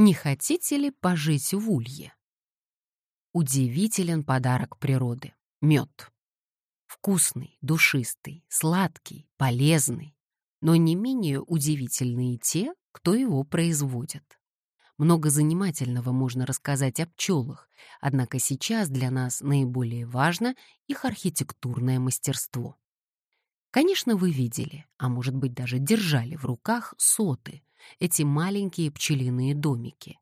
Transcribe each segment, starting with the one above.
Не хотите ли пожить в улье? Удивителен подарок природы — мед. Вкусный, душистый, сладкий, полезный, но не менее удивительные те, кто его производит. Много занимательного можно рассказать о пчелах, однако сейчас для нас наиболее важно их архитектурное мастерство. Конечно, вы видели, а может быть даже держали в руках соты, эти маленькие пчелиные домики.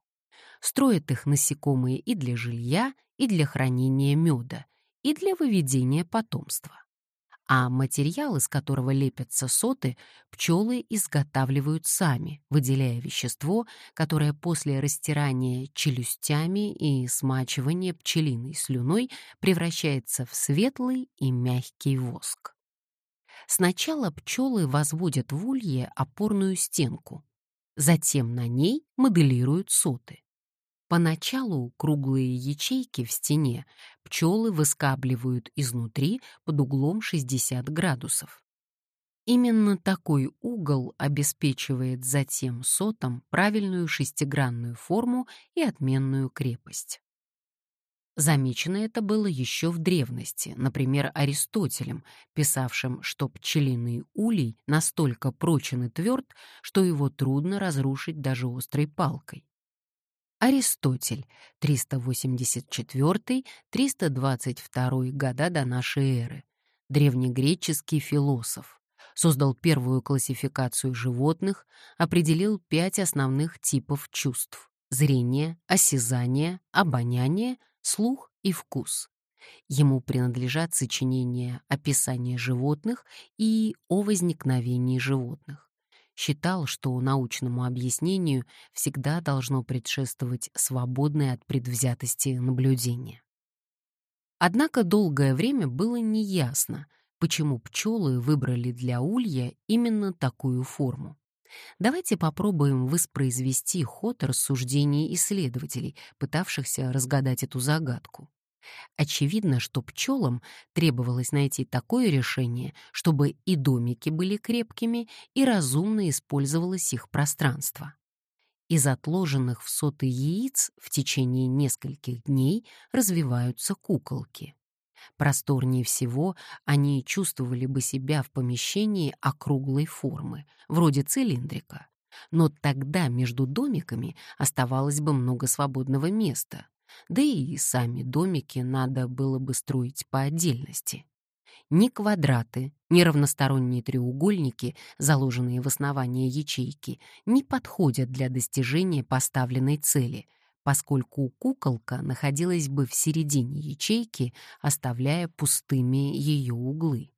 Строят их насекомые и для жилья, и для хранения меда, и для выведения потомства. А материал, из которого лепятся соты, пчелы изготавливают сами, выделяя вещество, которое после растирания челюстями и смачивания пчелиной слюной превращается в светлый и мягкий воск. Сначала пчелы возводят в улье опорную стенку, затем на ней моделируют соты. Поначалу круглые ячейки в стене пчелы выскабливают изнутри под углом 60 градусов. Именно такой угол обеспечивает затем сотам правильную шестигранную форму и отменную крепость. Замечено это было еще в древности, например, Аристотелем, писавшим, что пчелиный улей настолько прочен и тверд, что его трудно разрушить даже острой палкой. Аристотель, 384-322 года до нашей эры, древнегреческий философ, создал первую классификацию животных, определил пять основных типов чувств — зрение, осязание, обоняние — слух и вкус. Ему принадлежат сочинения «Описание животных» и «О возникновении животных». Считал, что научному объяснению всегда должно предшествовать свободное от предвзятости наблюдение. Однако долгое время было неясно, почему пчелы выбрали для улья именно такую форму. Давайте попробуем воспроизвести ход рассуждений исследователей, пытавшихся разгадать эту загадку. Очевидно, что пчелам требовалось найти такое решение, чтобы и домики были крепкими, и разумно использовалось их пространство. Из отложенных в соты яиц в течение нескольких дней развиваются куколки. Просторнее всего они чувствовали бы себя в помещении округлой формы, вроде цилиндрика. Но тогда между домиками оставалось бы много свободного места. Да и сами домики надо было бы строить по отдельности. Ни квадраты, ни равносторонние треугольники, заложенные в основание ячейки, не подходят для достижения поставленной цели, поскольку куколка находилась бы в середине ячейки, оставляя пустыми ее углы.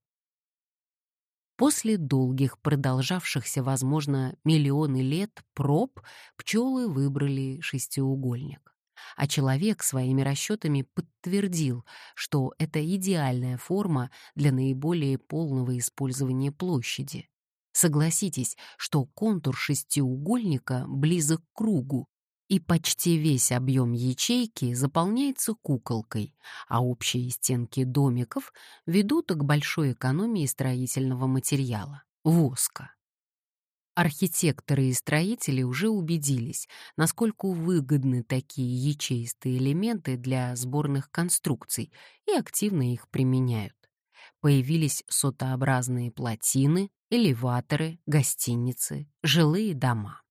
После долгих, продолжавшихся, возможно, миллионы лет проб, пчелы выбрали шестиугольник. А человек своими расчетами подтвердил, что это идеальная форма для наиболее полного использования площади. Согласитесь, что контур шестиугольника близок к кругу, и почти весь объем ячейки заполняется куколкой, а общие стенки домиков ведут к большой экономии строительного материала — воска. Архитекторы и строители уже убедились, насколько выгодны такие ячеистые элементы для сборных конструкций и активно их применяют. Появились сотообразные плотины, элеваторы, гостиницы, жилые дома.